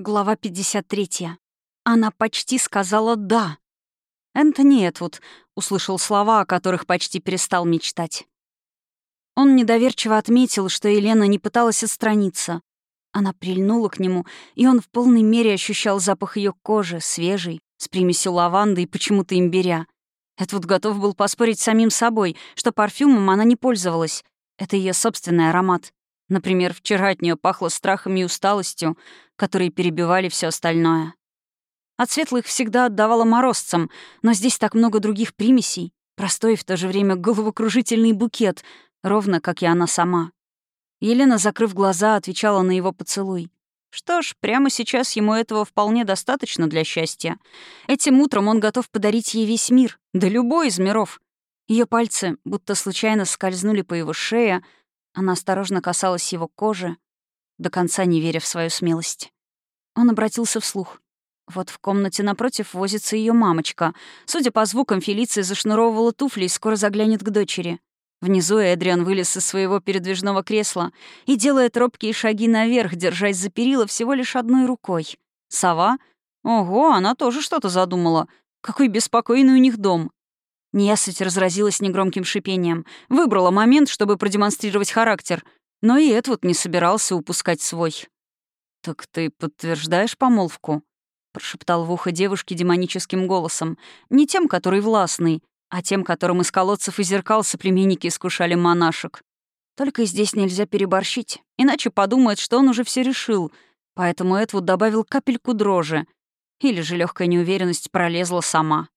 Глава 53. Она почти сказала «да». Энтони Этвуд услышал слова, о которых почти перестал мечтать. Он недоверчиво отметил, что Елена не пыталась отстраниться. Она прильнула к нему, и он в полной мере ощущал запах ее кожи, свежий, с примесью лаванды и почему-то имбиря. Этвуд готов был поспорить самим собой, что парфюмом она не пользовалась. Это ее собственный аромат. Например, вчера от нее пахло страхом и усталостью, которые перебивали все остальное. От светлых всегда отдавала морозцам, но здесь так много других примесей. Простой в то же время головокружительный букет, ровно как и она сама. Елена, закрыв глаза, отвечала на его поцелуй. Что ж, прямо сейчас ему этого вполне достаточно для счастья. Этим утром он готов подарить ей весь мир, да любой из миров. Ее пальцы будто случайно скользнули по его шее, она осторожно касалась его кожи, до конца не веря в свою смелость. Он обратился вслух. Вот в комнате напротив возится ее мамочка. Судя по звукам, Фелиция зашнуровывала туфли и скоро заглянет к дочери. Внизу Эдриан вылез из своего передвижного кресла и делает робкие шаги наверх, держась за перила всего лишь одной рукой. Сова? Ого, она тоже что-то задумала. Какой беспокойный у них дом. Неясыть разразилась негромким шипением. Выбрала момент, чтобы продемонстрировать характер. Но и Эдвуд не собирался упускать свой. «Так ты подтверждаешь помолвку?» — прошептал в ухо девушки демоническим голосом. Не тем, который властный, а тем, которым из колодцев и зеркал соплеменники искушали монашек. Только здесь нельзя переборщить, иначе подумает, что он уже все решил, поэтому Эдвуд добавил капельку дрожи. Или же легкая неуверенность пролезла сама.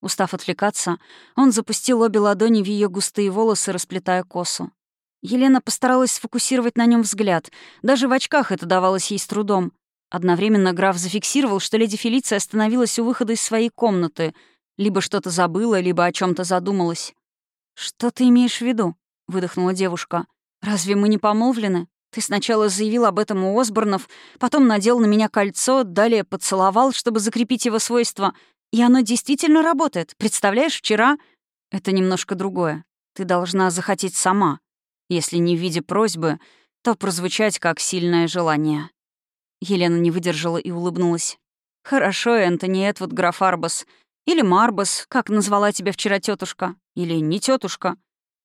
Устав отвлекаться, он запустил обе ладони в ее густые волосы, расплетая косу. Елена постаралась сфокусировать на нем взгляд. Даже в очках это давалось ей с трудом. Одновременно граф зафиксировал, что леди Фелиция остановилась у выхода из своей комнаты. Либо что-то забыла, либо о чем то задумалась. «Что ты имеешь в виду?» — выдохнула девушка. «Разве мы не помолвлены? Ты сначала заявил об этом у Осборнов, потом надел на меня кольцо, далее поцеловал, чтобы закрепить его свойства, и оно действительно работает. Представляешь, вчера... Это немножко другое. Ты должна захотеть сама. Если не в виде просьбы, то прозвучать как сильное желание. Елена не выдержала и улыбнулась. «Хорошо, Энтони Этвуд, граф Арбас. Или Марбас, как назвала тебя вчера тетушка. Или не тетушка.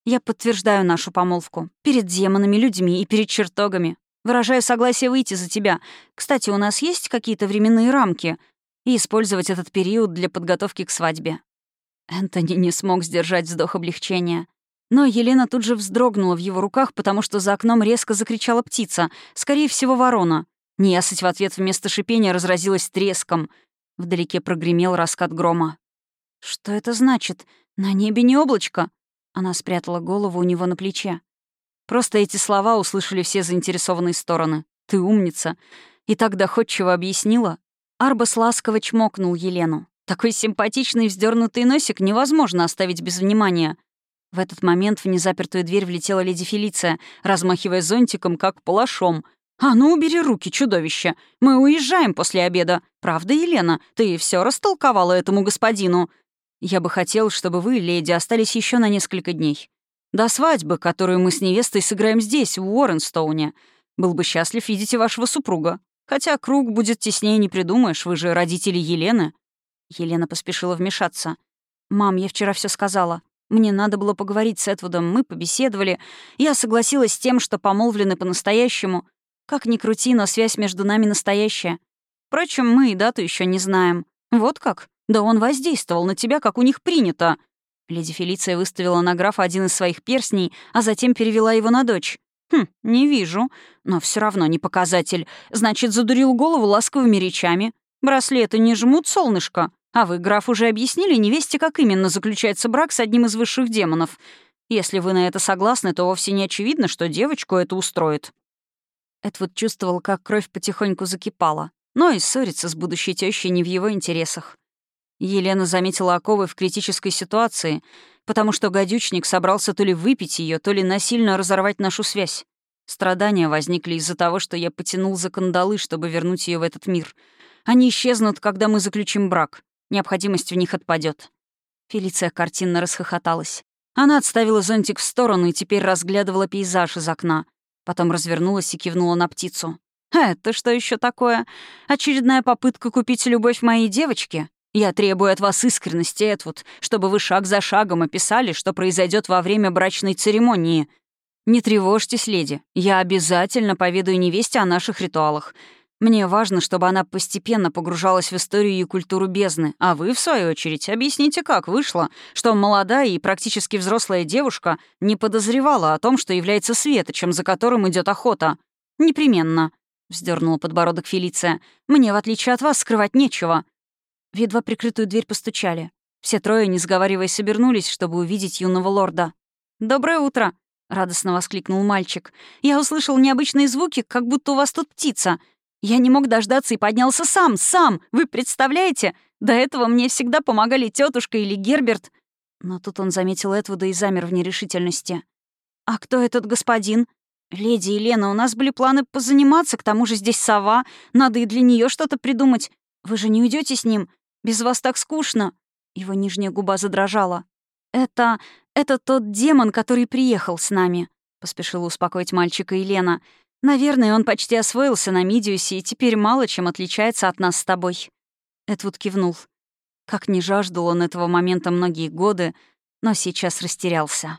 Я подтверждаю нашу помолвку. Перед демонами, людьми и перед чертогами. Выражаю согласие выйти за тебя. Кстати, у нас есть какие-то временные рамки — и использовать этот период для подготовки к свадьбе. Энтони не смог сдержать вздох облегчения. Но Елена тут же вздрогнула в его руках, потому что за окном резко закричала птица, скорее всего, ворона. Неясыть в ответ вместо шипения разразилась треском. Вдалеке прогремел раскат грома. «Что это значит? На небе не облачко?» Она спрятала голову у него на плече. Просто эти слова услышали все заинтересованные стороны. «Ты умница!» И так доходчиво объяснила, Арбас ласково чмокнул Елену. Такой симпатичный вздернутый носик невозможно оставить без внимания. В этот момент в незапертую дверь влетела леди Фелиция, размахивая зонтиком, как палашом. «А ну, убери руки, чудовище! Мы уезжаем после обеда. Правда, Елена? Ты все растолковала этому господину?» «Я бы хотел, чтобы вы, леди, остались еще на несколько дней. До свадьбы, которую мы с невестой сыграем здесь, в Уорренстоуне. Был бы счастлив видеть вашего супруга. Хотя круг будет теснее не придумаешь, вы же родители Елены». Елена поспешила вмешаться. «Мам, я вчера все сказала. Мне надо было поговорить с Этвудом, мы побеседовали. Я согласилась с тем, что помолвлены по-настоящему. Как ни крути, но связь между нами настоящая. Впрочем, мы и дату еще не знаем. Вот как? Да он воздействовал на тебя, как у них принято». Леди Фелиция выставила на графа один из своих перстней, а затем перевела его на дочь. «Хм, не вижу. Но все равно не показатель. Значит, задурил голову ласковыми речами. Браслеты не жмут, солнышко. А вы, граф, уже объяснили невесте, как именно заключается брак с одним из высших демонов. Если вы на это согласны, то вовсе не очевидно, что девочку это устроит». Эдвуд чувствовал, как кровь потихоньку закипала. Но и ссориться с будущей тещей не в его интересах. Елена заметила оковы в критической ситуации, потому что гадючник собрался то ли выпить ее, то ли насильно разорвать нашу связь. Страдания возникли из-за того, что я потянул за кандалы, чтобы вернуть ее в этот мир. Они исчезнут, когда мы заключим брак. Необходимость в них отпадет. Фелиция картинно расхохоталась. Она отставила зонтик в сторону и теперь разглядывала пейзаж из окна. Потом развернулась и кивнула на птицу. «Это что еще такое? Очередная попытка купить любовь моей девочки? Я требую от вас искренности, Эдвуд, чтобы вы шаг за шагом описали, что произойдет во время брачной церемонии. Не тревожьтесь, леди. Я обязательно поведаю невесте о наших ритуалах. Мне важно, чтобы она постепенно погружалась в историю и культуру бездны, а вы, в свою очередь, объясните, как вышло, что молодая и практически взрослая девушка не подозревала о том, что является светочем, за которым идет охота. Непременно. — вздернула подбородок Фелиция. «Мне, в отличие от вас, скрывать нечего». В едва прикрытую дверь постучали. Все трое, не сговариваясь, обернулись, чтобы увидеть юного лорда. «Доброе утро!» — радостно воскликнул мальчик. «Я услышал необычные звуки, как будто у вас тут птица. Я не мог дождаться и поднялся сам, сам! Вы представляете? До этого мне всегда помогали тетушка или Герберт». Но тут он заметил Эдвуда и замер в нерешительности. «А кто этот господин?» «Леди Елена, у нас были планы позаниматься, к тому же здесь сова. Надо и для нее что-то придумать. Вы же не уйдете с ним? Без вас так скучно». Его нижняя губа задрожала. «Это... это тот демон, который приехал с нами», — поспешила успокоить мальчика Елена. «Наверное, он почти освоился на Мидиусе и теперь мало чем отличается от нас с тобой». Эдвуд кивнул. Как не жаждал он этого момента многие годы, но сейчас растерялся.